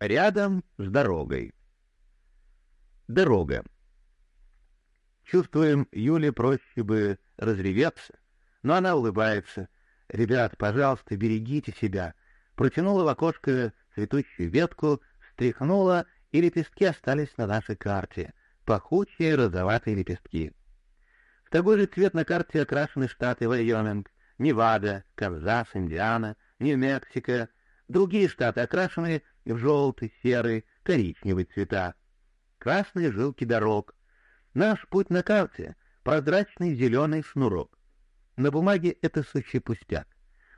Рядом с дорогой. Дорога. Чувствуем, Юле проще бы разреветься, но она улыбается. «Ребят, пожалуйста, берегите себя». Протянула в окошко цветущую ветку, встряхнула, и лепестки остались на нашей карте. Пахучие розоватые лепестки. В такой же цвет на карте окрашены штаты Вайоминг, Невада, Канзас, Индиана, Нью-Мексико. Другие штаты окрашены в желтый, серый, коричневый цвета. Красные жилки дорог. Наш путь на карте — прозрачный зеленый шнурок. На бумаге это сущий пустяк.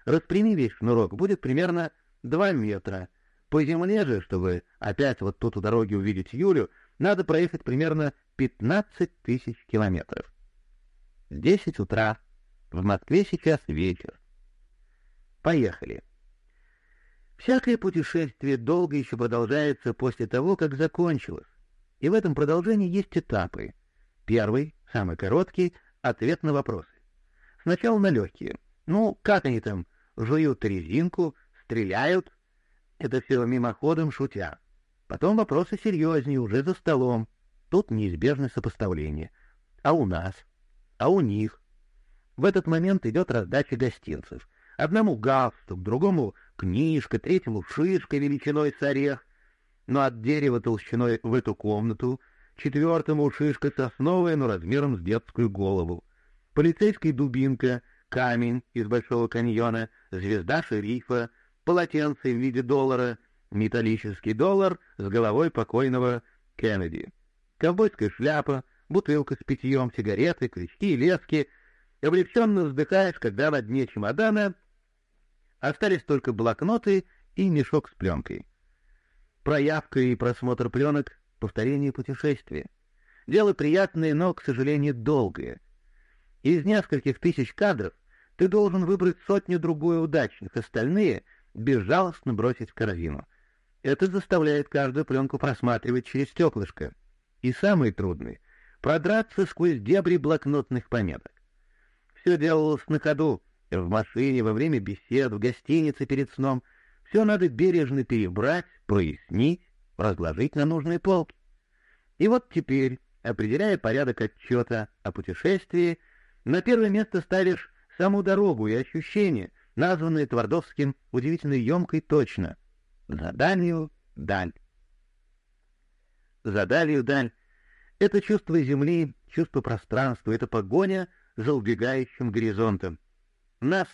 Распрями весь шнурок, будет примерно 2 метра. По земле же, чтобы опять вот тут у дороги увидеть Юлю, надо проехать примерно 15 тысяч километров. Десять утра. В Москве сейчас вечер. Поехали. Всякое путешествие долго еще продолжается после того, как закончилось. И в этом продолжении есть этапы. Первый, самый короткий, ответ на вопросы. Сначала на легкие. Ну, как они там, жуют резинку, стреляют? Это все мимоходом шутя. Потом вопросы серьезнее, уже за столом. Тут неизбежное сопоставление. А у нас? А у них? В этот момент идет раздача гостинцев. Одному галстук, другому книжка, третьему шишка величиной с орех, но от дерева толщиной в эту комнату, четвертому шишка сосновая, но размером с детскую голову, полицейская дубинка, камень из Большого каньона, звезда шерифа, полотенце в виде доллара, металлический доллар с головой покойного Кеннеди, ковбойская шляпа, бутылка с питьем, сигареты, крючки и лески. Облегченно вздыхаешь, когда на дне чемодана Остались только блокноты и мешок с пленкой. Проявка и просмотр пленок — повторение путешествия. Дело приятное, но, к сожалению, долгое. Из нескольких тысяч кадров ты должен выбрать сотню-другую удачных, остальные — безжалостно бросить в корзину. Это заставляет каждую пленку просматривать через стеклышко. И самый трудный — продраться сквозь дебри блокнотных пометок. Все делалось на ходу, в машине, во время бесед, в гостинице перед сном. Все надо бережно перебрать, прояснить, разложить на нужные полки. И вот теперь, определяя порядок отчета о путешествии, на первое место ставишь саму дорогу и ощущения, названные Твардовским удивительно емко и точно. Заданию даль. Задалью даль — это чувство земли, чувство пространства, это погоня за убегающим горизонтом. Нас,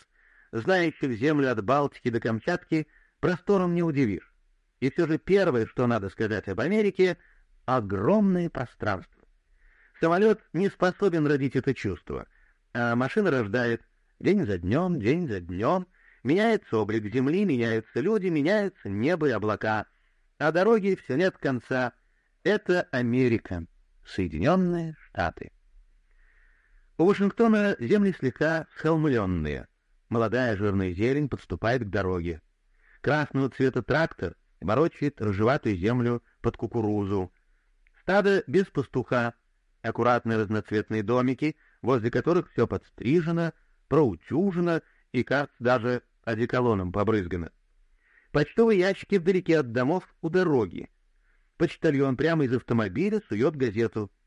знающих землю от Балтики до Камчатки, простором не удивишь. И все же первое, что надо сказать об Америке — огромное пространство. Самолет не способен родить это чувство, а машина рождает день за днем, день за днем. Меняется облик земли, меняются люди, меняются небо и облака. А дороги все нет конца. Это Америка, Соединенные Штаты. У Вашингтона земли слегка схолмленные. Молодая жирная зелень подступает к дороге. Красного цвета трактор ворочает рыжеватую землю под кукурузу. Стадо без пастуха, аккуратные разноцветные домики, возле которых все подстрижено, проутюжено и, кажется, даже одеколоном побрызгано. Почтовые ящики вдалеке от домов у дороги. Почтальон прямо из автомобиля сует газету —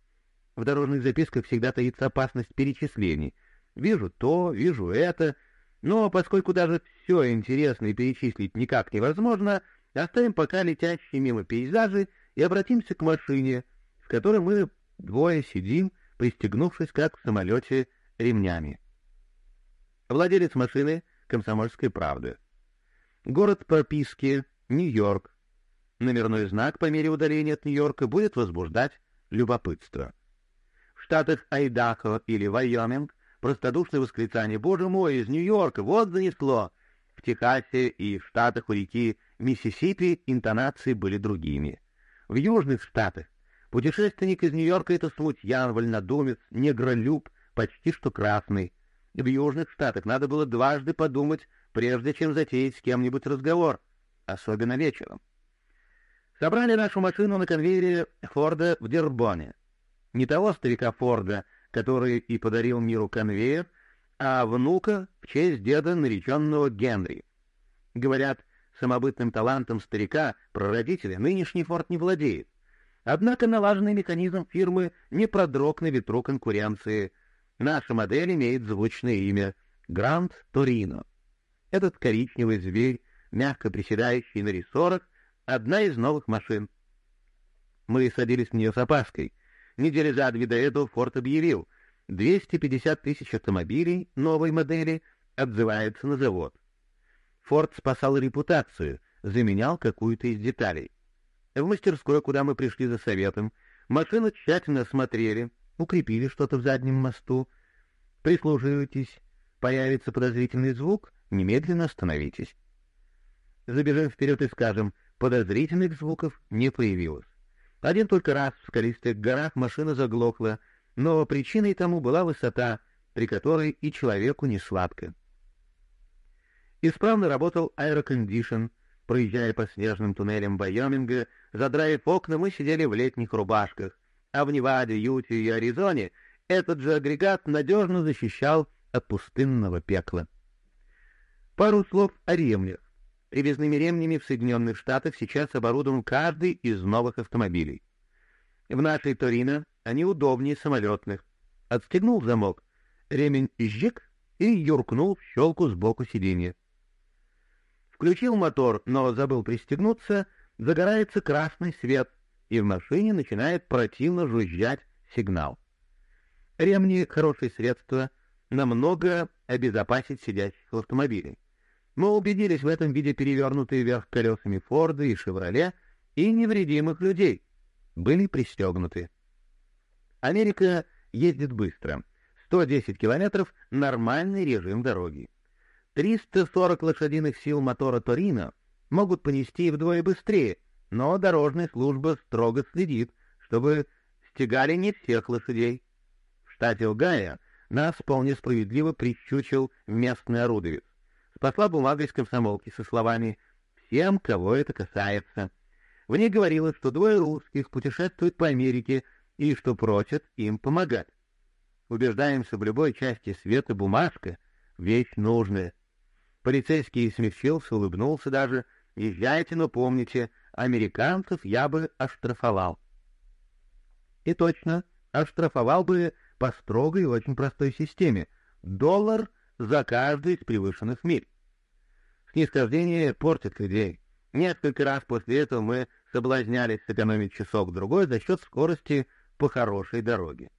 в дорожных записках всегда таится опасность перечислений. Вижу то, вижу это, но поскольку даже все интересное перечислить никак невозможно, оставим пока летящие мимо пейзажи и обратимся к машине, в которой мы двое сидим, пристегнувшись, как в самолете, ремнями. Владелец машины — «Комсомольская правда». Город прописки — Нью-Йорк. Номерной знак по мере удаления от Нью-Йорка будет возбуждать любопытство штатах Айдахо или Вайоминг, простодушное восклицание «Боже мой, из Нью-Йорка, вот занесло!» В Техасе и в штатах у реки Миссисипи интонации были другими. В южных штатах путешественник из Нью-Йорка — это смутьян, вольнодумец, негролюб, почти что красный. В южных штатах надо было дважды подумать, прежде чем затеять с кем-нибудь разговор, особенно вечером. Собрали нашу машину на конвейере Форда в Дербоне не того старика Форда, который и подарил миру конвейер, а внука в честь деда, нареченного Генри. Говорят, самобытным талантом старика, прародителя, нынешний Форд не владеет. Однако налаженный механизм фирмы не продрог на ветру конкуренции. Наша модель имеет звучное имя — Гранд Торино. Этот коричневый зверь, мягко приседающий на рессорах, одна из новых машин. Мы садились в нее с опаской. Недели за две до этого Форд объявил, 250 тысяч автомобилей новой модели отзываются на завод. Форд спасал репутацию, заменял какую-то из деталей. В мастерской, куда мы пришли за советом, машину тщательно осмотрели, укрепили что-то в заднем мосту. Прислушивайтесь, появится подозрительный звук, немедленно остановитесь. Забежим вперед и скажем, подозрительных звуков не появилось. Один только раз в скалистых горах машина заглохла, но причиной тому была высота, при которой и человеку не сладко. Исправно работал аэрокондишн. Проезжая по снежным туннелям Вайоминга, задраив окна, мы сидели в летних рубашках, а в Неваде, Юте и Аризоне этот же агрегат надежно защищал от пустынного пекла. Пару слов о ремнях. Привязными ремнями в Соединенных Штатах сейчас оборудован каждый из новых автомобилей. В нашей Торино они удобнее самолетных. Отстегнул замок, ремень изжег и юркнул в щелку сбоку сиденья. Включил мотор, но забыл пристегнуться, загорается красный свет, и в машине начинает противно жужжать сигнал. Ремни — хорошее средство, намного обезопасить сидящих в автомобиле. Мы убедились в этом, виде перевернутые вверх колесами Форда и Шевроле и невредимых людей. Были пристегнуты. Америка ездит быстро. 110 километров — нормальный режим дороги. 340 лошадиных сил мотора Торино могут понести вдвое быстрее, но дорожная служба строго следит, чтобы стегали не всех лошадей. В штате Огайо нас вполне справедливо прищучил местный орудовец. Спасла бумага из комсомолки со словами «Всем, кого это касается». В ней говорилось, что двое русских путешествуют по Америке и что просят им помогать. Убеждаемся в любой части света бумажка — вещь нужная. Полицейский смягчился, улыбнулся даже. «Езжайте, но помните, американцев я бы оштрафовал». И точно, оштрафовал бы по строгой и очень простой системе. Доллар за каждый из превышенных миль. Снисхождение портит людей. Несколько раз после этого мы соблазнялись сэкономить часок-другой за счет скорости по хорошей дороге.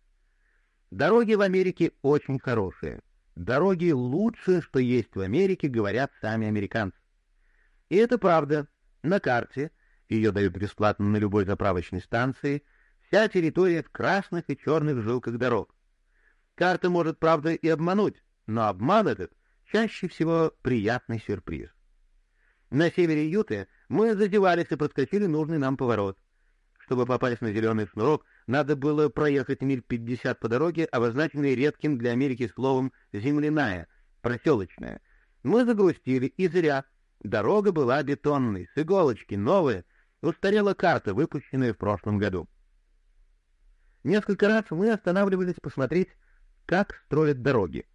Дороги в Америке очень хорошие. Дороги лучшее, что есть в Америке, говорят сами американцы. И это правда. На карте, ее дают бесплатно на любой заправочной станции, вся территория в красных и черных жилках дорог. Карта может, правда, и обмануть, но обман этот чаще всего приятный сюрприз. На севере Юты мы задевались и проскочили нужный нам поворот. Чтобы попасть на зеленый шнурок, надо было проехать миль пятьдесят по дороге, обозначенной редким для Америки словом «земляная», проселочная. Мы загрустили, и зря. Дорога была бетонной, с иголочки, новая, устарела карта, выпущенная в прошлом году. Несколько раз мы останавливались посмотреть, как строят дороги.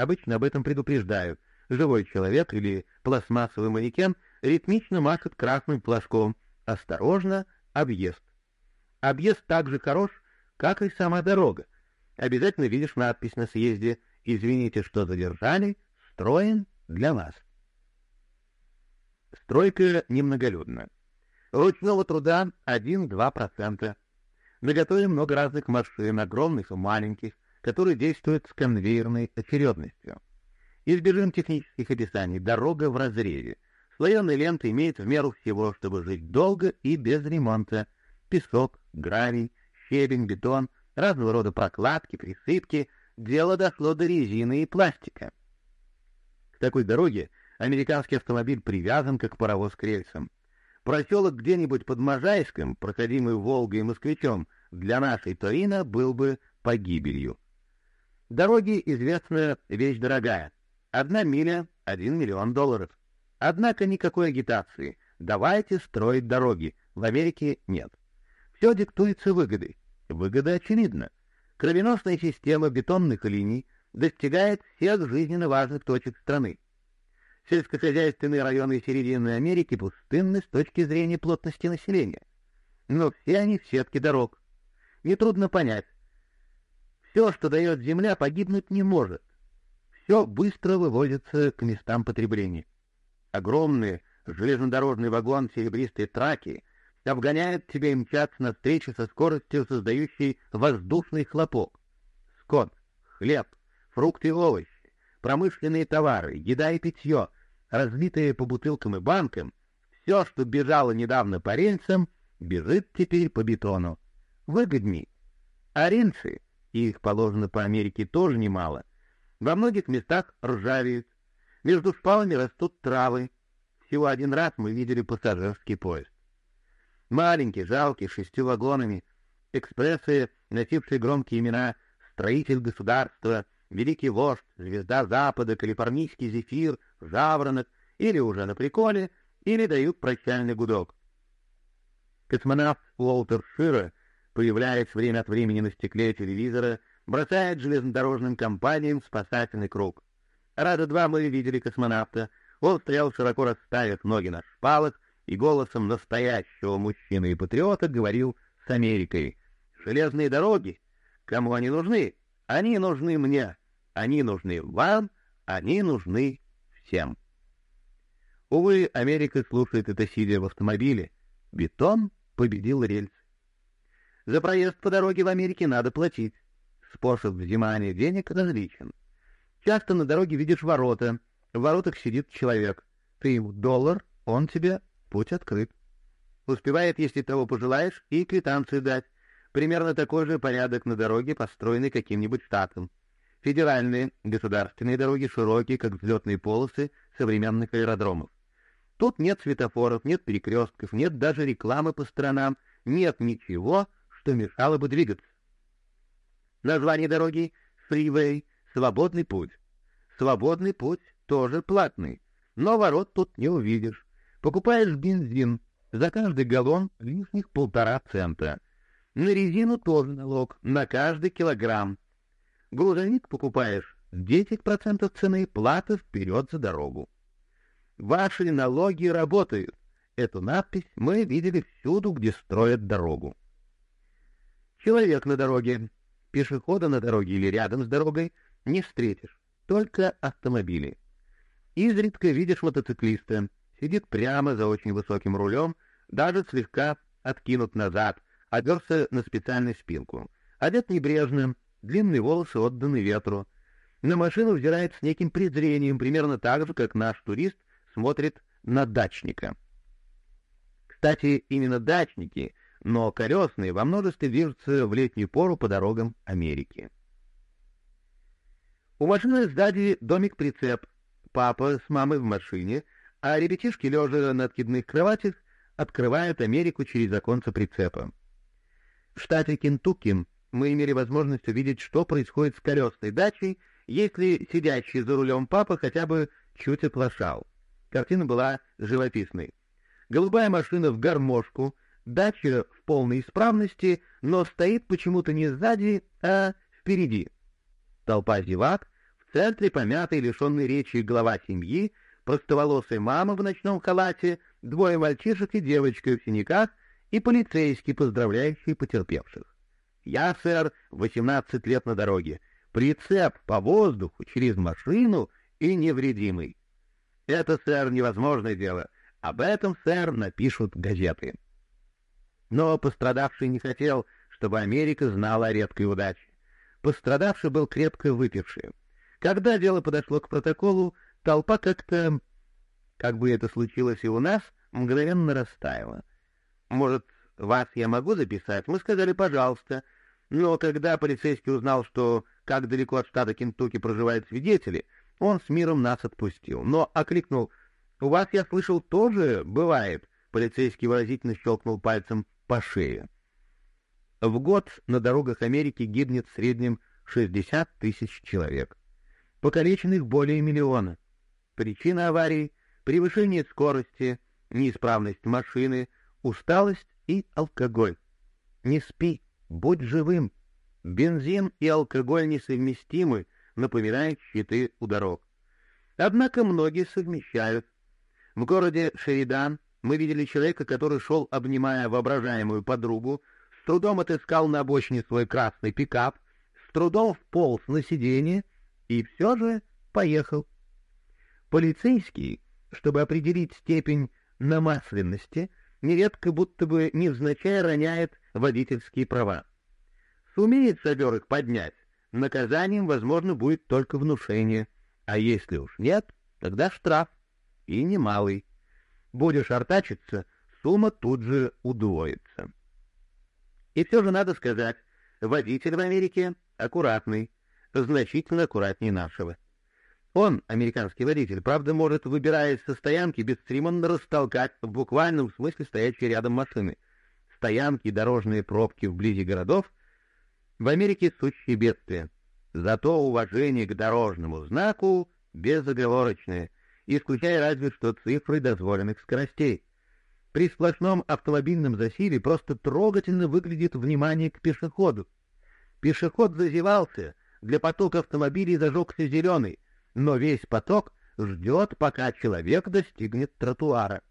Обычно об этом предупреждают. Живой человек или пластмассовый манекен ритмично машет красным флажком. Осторожно, объезд. Объезд так же хорош, как и сама дорога. Обязательно видишь надпись на съезде «Извините, что задержали, строен для вас». Стройка немноголюдна. Ручного труда 1-2%. Наготове много разных машин, огромных и маленьких, которые действуют с конвейерной очередностью. Избежим технических описаний. Дорога в разрезе. Слоеная лента имеет в меру всего, чтобы жить долго и без ремонта — песок, гравий, щебень, бетон, разного рода прокладки, присыпки, дело дошло до резины и пластика. К такой дороге американский автомобиль привязан, как паровоз к рельсам. Проселок где-нибудь под Можайском, проходимый Волгой и Москвичом, для нашей Торино был бы погибелью. Дороги, известная вещь дорогая. Одна миля — один миллион долларов. Однако никакой агитации. Давайте строить дороги. В Америке нет. Все диктуется выгодой. Выгода очевидна. Кровеносная система бетонных линий достигает всех жизненно важных точек страны. Сельскохозяйственные районы Середины Америки пустынны с точки зрения плотности населения. Но все они в сетке дорог. Нетрудно понять. Все, что дает земля, погибнуть не может. Все быстро выводится к местам потребления. Огромные железнодорожный вагон серебристой траки обгоняет тебя и мчаться навстречу со скоростью, создающей воздушный хлопок. Скот, хлеб, фрукты и овощи, промышленные товары, еда и питье, разлитые по бутылкам и банкам, все, что бежало недавно по рельсам, бежит теперь по бетону. Выгодней. А рельсы, их положено по Америке тоже немало, во многих местах ржавеют. Между шпалами растут травы. Всего один раз мы видели пассажирский поезд. Маленький, жалкий, шестью вагонами, экспрессы, носившие громкие имена «Строитель государства», «Великий вождь», «Звезда Запада», «Калифорнийский зефир», «Жаворонок» или уже на приколе, или дают прощальный гудок. Космонавт Уолтер Шира, появляясь время от времени на стекле телевизора, бросает железнодорожным компаниям спасательный круг. Раза два мы видели космонавта. Он стоял широко расставив ноги на шпалах и голосом настоящего мужчины и патриота говорил с Америкой. «Железные дороги? Кому они нужны? Они нужны мне. Они нужны вам. Они нужны всем». Увы, Америка слушает это сидя в автомобиле. Бетон победил рельсы. За проезд по дороге в Америке надо платить. Способ взимания денег различен. Часто на дороге видишь ворота. В воротах сидит человек. Ты ему доллар, он тебе путь открыт. Успевает, если того пожелаешь, и квитанцию дать. Примерно такой же порядок на дороге, построенный каким-нибудь штатом. Федеральные государственные дороги широкие, как взлетные полосы современных аэродромов. Тут нет светофоров, нет перекрестков, нет даже рекламы по сторонам, нет ничего, что мешало бы двигаться. Название дороги — Freeway, свободный путь. Свободный путь тоже платный, но ворот тут не увидишь. Покупаешь бензин, за каждый галлон лишних полтора цента. На резину тоже налог, на каждый килограмм. Грузовик покупаешь 10% цены, плата вперед за дорогу. Ваши налоги работают. Эту надпись мы видели всюду, где строят дорогу. Человек на дороге Пешехода на дороге или рядом с дорогой не встретишь, только автомобили. Изредка видишь мотоциклиста, сидит прямо за очень высоким рулем, даже слегка откинут назад, оперся на специальную спинку. Одет небрежно, длинные волосы отданы ветру. На машину взирает с неким презрением, примерно так же, как наш турист смотрит на дачника. Кстати, именно дачники но колесные во множестве движутся в летнюю пору по дорогам Америки. У машины сзади домик-прицеп. Папа с мамой в машине, а ребятишки, лежа на откидных кроватях, открывают Америку через оконца прицепа. В штате Кентукки мы имели возможность увидеть, что происходит с колесной дачей, если сидящий за рулем папа хотя бы чуть оплошал. Картина была живописной. Голубая машина в гармошку — Дача в полной исправности, но стоит почему-то не сзади, а впереди. Толпа зевак, в центре помятый, лишенный речи глава семьи, простоволосая мама в ночном халате, двое мальчишек и девочка в синяках и полицейский, поздравляющий потерпевших. Я, сэр, 18 лет на дороге. Прицеп по воздуху через машину и невредимый. Это, сэр, невозможное дело. Об этом, сэр, напишут газеты. Но пострадавший не хотел, чтобы Америка знала о редкой удаче. Пострадавший был крепко выпивший. Когда дело подошло к протоколу, толпа как-то, как бы это случилось и у нас, мгновенно растаяла. «Может, вас я могу записать?» Мы сказали «пожалуйста». Но когда полицейский узнал, что как далеко от штата Кентукки проживают свидетели, он с миром нас отпустил. Но окликнул «У вас, я слышал, тоже бывает?» Полицейский выразительно щелкнул пальцем по шее. В год на дорогах Америки гибнет в среднем 60 тысяч человек. Покалеченных более миллиона. Причина аварий — превышение скорости, неисправность машины, усталость и алкоголь. Не спи, будь живым. Бензин и алкоголь несовместимы, напоминают щиты у дорог. Однако многие совмещают. В городе Шеридан мы видели человека, который шел, обнимая воображаемую подругу, с трудом отыскал на обочине свой красный пикап, с трудом вполз на сиденье и все же поехал. Полицейский, чтобы определить степень намасленности, нередко будто бы невзначай роняет водительские права. Сумеет сапер их поднять, наказанием, возможно, будет только внушение, а если уж нет, тогда штраф, и немалый. Будешь артачиться, сумма тут же удвоится. И все же надо сказать, водитель в Америке аккуратный, значительно аккуратнее нашего. Он, американский водитель, правда, может, выбираясь со стоянки, бесцеремонно растолкать в буквальном смысле стоящие рядом машины. Стоянки и дорожные пробки вблизи городов в Америке сущие бедствия. Зато уважение к дорожному знаку безоговорочное, исключая разве что цифры дозволенных скоростей. При сплошном автомобильном засилии просто трогательно выглядит внимание к пешеходу. Пешеход зазевался, для потока автомобилей зажегся зеленый — но весь поток ждет, пока человек достигнет тротуара.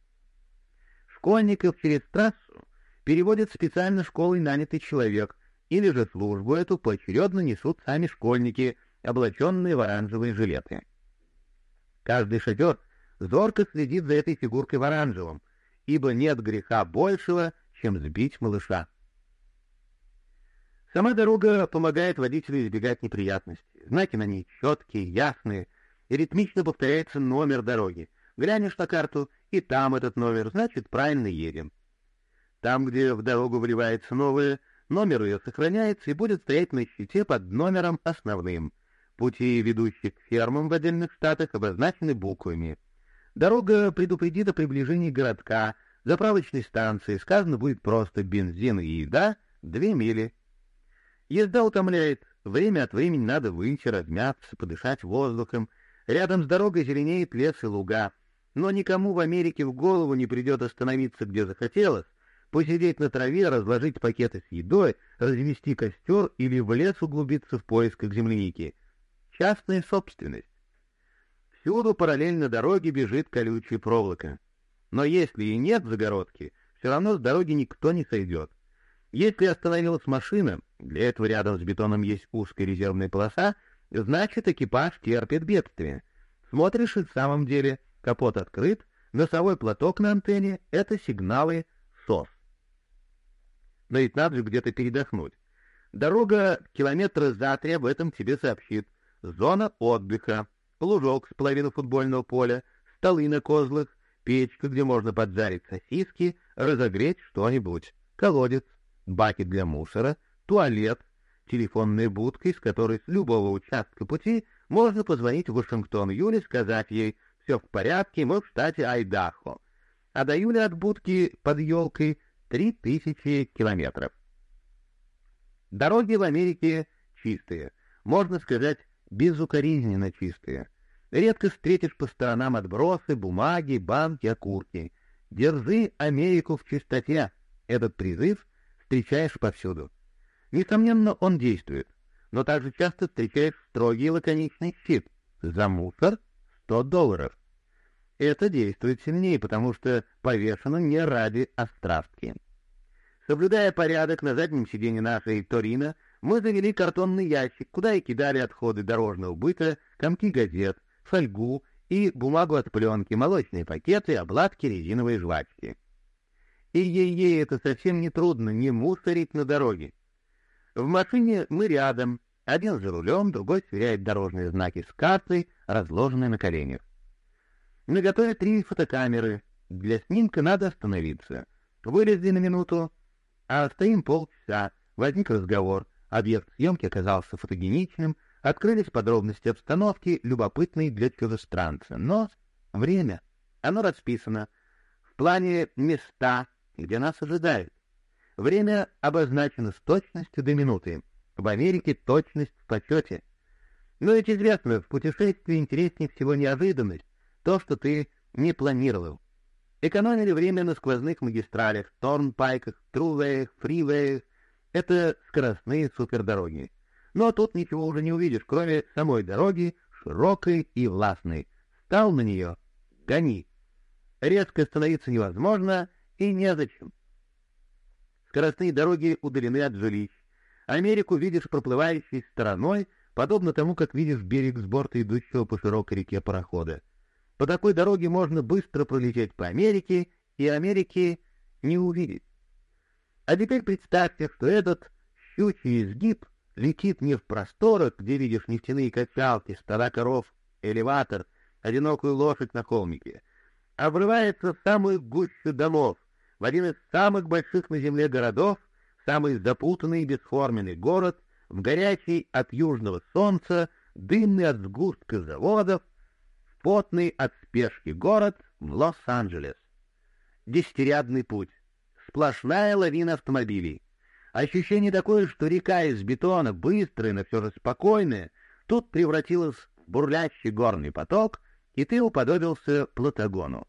Школьников через трассу переводит специально школой нанятый человек, или же службу эту поочередно несут сами школьники, облаченные в оранжевые жилеты. Каждый шофер зорко следит за этой фигуркой в оранжевом, ибо нет греха большего, чем сбить малыша. Сама дорога помогает водителю избегать неприятностей. Знаки на ней четкие, ясные, и ритмично повторяется номер дороги. Глянешь на карту, и там этот номер, значит, правильно едем. Там, где в дорогу вливается новое, номер ее сохраняется и будет стоять на щите под номером основным. Пути, ведущие к фермам в отдельных штатах, обозначены буквами. Дорога предупредит о приближении городка, заправочной станции, сказано будет просто бензин и еда, две мили. Езда утомляет, время от времени надо выйти, размяться, подышать воздухом. Рядом с дорогой зеленеет лес и луга, но никому в Америке в голову не придет остановиться, где захотелось, посидеть на траве, разложить пакеты с едой, развести костер или в лес углубиться в поисках земляники. Частная собственность. Всюду параллельно дороге бежит колючая проволока. Но если и нет загородки, все равно с дороги никто не сойдет. Если остановилась машина, для этого рядом с бетоном есть узкая резервная полоса, значит, экипаж терпит бедствие. Смотришь, и в самом деле капот открыт, носовой платок на антенне — это сигналы СОС. Но ведь надо же где-то передохнуть. Дорога километра за три об этом тебе сообщит. Зона отдыха, лужок с половины футбольного поля, столы на козлах, печка, где можно поджарить сосиски, разогреть что-нибудь, колодец, баки для мусора, туалет, телефонная будка, из которой с любого участка пути можно позвонить в Вашингтон Юле, сказать ей «все в порядке, мы в штате Айдахо», а до Юли от будки под елкой три тысячи километров. Дороги в Америке чистые, можно сказать, безукоризненно чистые. Редко встретишь по сторонам отбросы, бумаги, банки, окурки. Держи Америку в чистоте. Этот призыв встречаешь повсюду. Несомненно, он действует, но также часто встречаешь строгий лаконичный щит. За мусор — 100 долларов. Это действует сильнее, потому что повешено не ради острастки. Соблюдая порядок на заднем сиденье нашей Торина, мы завели картонный ящик, куда и кидали отходы дорожного быта, комки газет, фольгу и бумагу от пленки, молочные пакеты, обладки, резиновые жвачки. И ей-ей это совсем не трудно не мусорить на дороге. В машине мы рядом, один за рулем, другой сверяет дорожные знаки с картой, разложенной на коленях. Наготове три фотокамеры. Для снимка надо остановиться. Вылезли на минуту, а стоим полчаса. Возник разговор. Объект съемки оказался фотогеничным, открылись подробности обстановки, любопытные для чужестранца. Но время, оно расписано. В плане места, где нас ожидают. Время обозначено с точностью до минуты. В Америке точность в почете. Но ведь известно, в путешествии интереснее всего неожиданность, то, что ты не планировал. Экономили время на сквозных магистралях, торнпайках, трувеях, фривеях. Это скоростные супердороги. Но тут ничего уже не увидишь, кроме самой дороги, широкой и властной, Встал на нее — гони. Резко остановиться невозможно и незачем. Скоростные дороги удалены от жилищ. Америку видишь проплывающей стороной, подобно тому, как видишь берег с борта идущего по широкой реке парохода. По такой дороге можно быстро пролететь по Америке, и Америки не увидеть. А теперь представьте, что этот щучий изгиб летит не в просторах, где видишь нефтяные качалки, стада коров, элеватор, одинокую лошадь на холмике, а врывается в самую гущу домов, в один из самых больших на земле городов, самый запутанный и бесформенный город, в горячий от южного солнца, дымный от сгустка заводов, потный от спешки город в Лос-Анджелес. Десятирядный путь, сплошная лавина автомобилей. Ощущение такое, что река из бетона, быстрая, но все же спокойная, тут превратилась в бурлящий горный поток, и ты уподобился Платагону.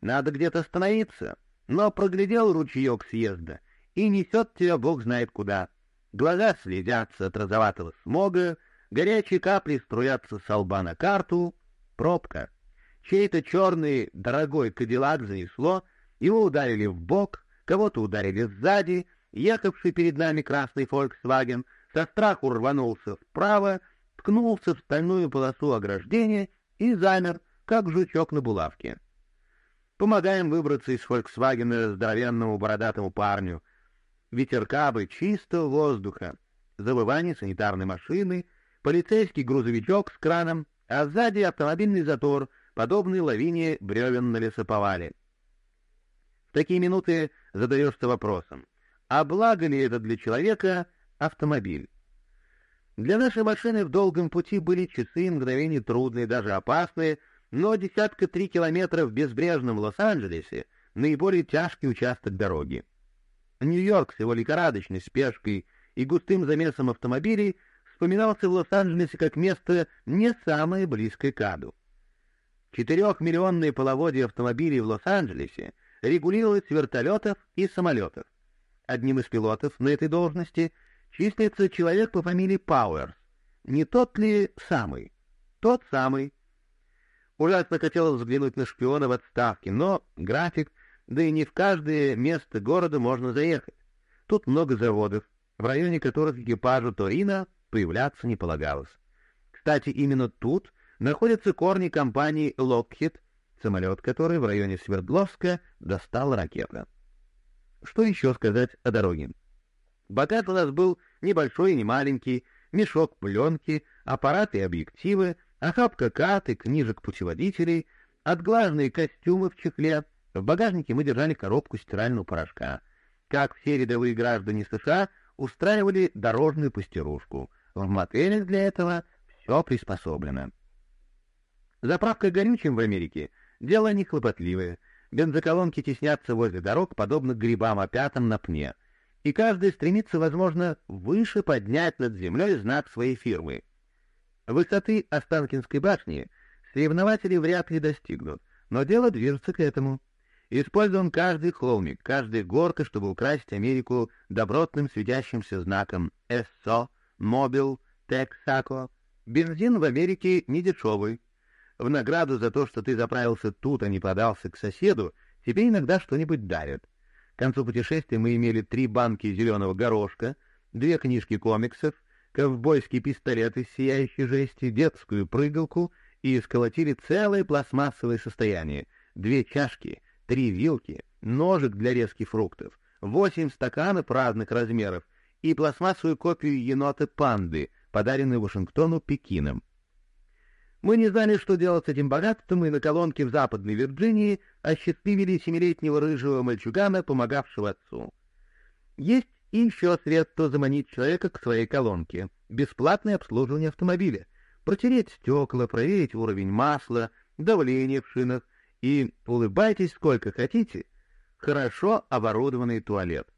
Надо где-то остановиться, но проглядел ручеек съезда и несет тебя бог знает куда. Глаза следятся от розоватого смога, горячие капли струятся с лба на карту, пробка. Чей-то черный дорогой кадиллак занесло, его ударили в бок, кого-то ударили сзади, ехавший перед нами красный «Фольксваген» со страху рванулся вправо, ткнулся в стальную полосу ограждения и замер, как жучок на булавке. Помогаем выбраться из «Фольксвагена» здоровенному бородатому парню. Ветерка бы чистого воздуха, завывание санитарной машины, полицейский грузовичок с краном, а сзади автомобильный затор, подобный лавине бревен на лесоповале. В такие минуты задаешься вопросом, а благо ли это для человека автомобиль? Для нашей машины в долгом пути были часы и мгновения трудные, даже опасные, но десятка три километров в безбрежном Лос-Анджелесе — наиболее тяжкий участок дороги. Нью-Йорк с его лихорадочной спешкой и густым замесом автомобилей вспоминался в Лос-Анджелесе как место не самое близкое к аду. Четырехмиллионные половодье автомобилей в Лос-Анджелесе регулировалось с вертолетов и самолетов. Одним из пилотов на этой должности числится человек по фамилии Пауэрс. Не тот ли самый? Тот самый. Ужасно хотелось взглянуть на шпиона в отставке, но график, да и не в каждое место города можно заехать. Тут много заводов, в районе которых экипажу Торина появляться не полагалось. Кстати, именно тут находятся корни компании Lockheed, самолет который в районе Свердловска достал ракета. Что еще сказать о дороге? Багаж у нас был небольшой и не маленький, мешок пленки, аппараты и объективы, охапка карт и книжек путеводителей, отглаженные костюмы в чехле. В багажнике мы держали коробку стирального порошка. Как все рядовые граждане США устраивали дорожную пастерушку. В мотелях для этого все приспособлено. Заправка горючим в Америке — дело нехлопотливое. Бензоколонки теснятся возле дорог, подобно грибам-опятам на пне. И каждый стремится, возможно, выше поднять над землей знак своей фирмы — Высоты Останкинской башни соревнователи вряд ли достигнут, но дело движется к этому. Использован каждый холмик, каждая горка, чтобы украсить Америку добротным светящимся знаком «ЭССО», «Мобил», «Тексако». Бензин в Америке не дешевый. В награду за то, что ты заправился тут, а не подался к соседу, тебе иногда что-нибудь дарят. К концу путешествия мы имели три банки зеленого горошка, две книжки комиксов — ковбойский пистолет из сияющей жести, детскую прыгалку и сколотили целое пластмассовое состояние. Две чашки, три вилки, ножик для резки фруктов, восемь стаканов разных размеров и пластмассовую копию енота-панды, подаренную Вашингтону Пекином. Мы не знали, что делать с этим богатством, и на колонке в Западной Вирджинии осчастливили семилетнего рыжего мальчугана, помогавшего отцу. Есть и еще средство заманить человека к своей колонке. Бесплатное обслуживание автомобиля. Протереть стекла, проверить уровень масла, давление в шинах. И улыбайтесь сколько хотите. Хорошо оборудованный туалет.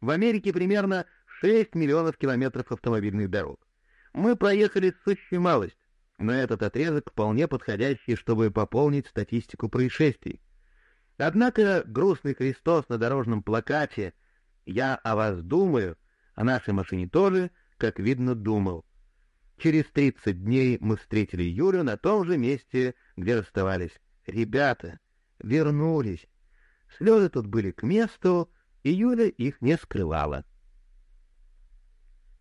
В Америке примерно 6 миллионов километров автомобильных дорог. Мы проехали сущую малость, но этот отрезок вполне подходящий, чтобы пополнить статистику происшествий. Однако грустный Христос на дорожном плакате я о вас думаю, о нашей машине тоже, как видно, думал. Через тридцать дней мы встретили Юлю на том же месте, где расставались. Ребята вернулись. Слезы тут были к месту, и Юля их не скрывала.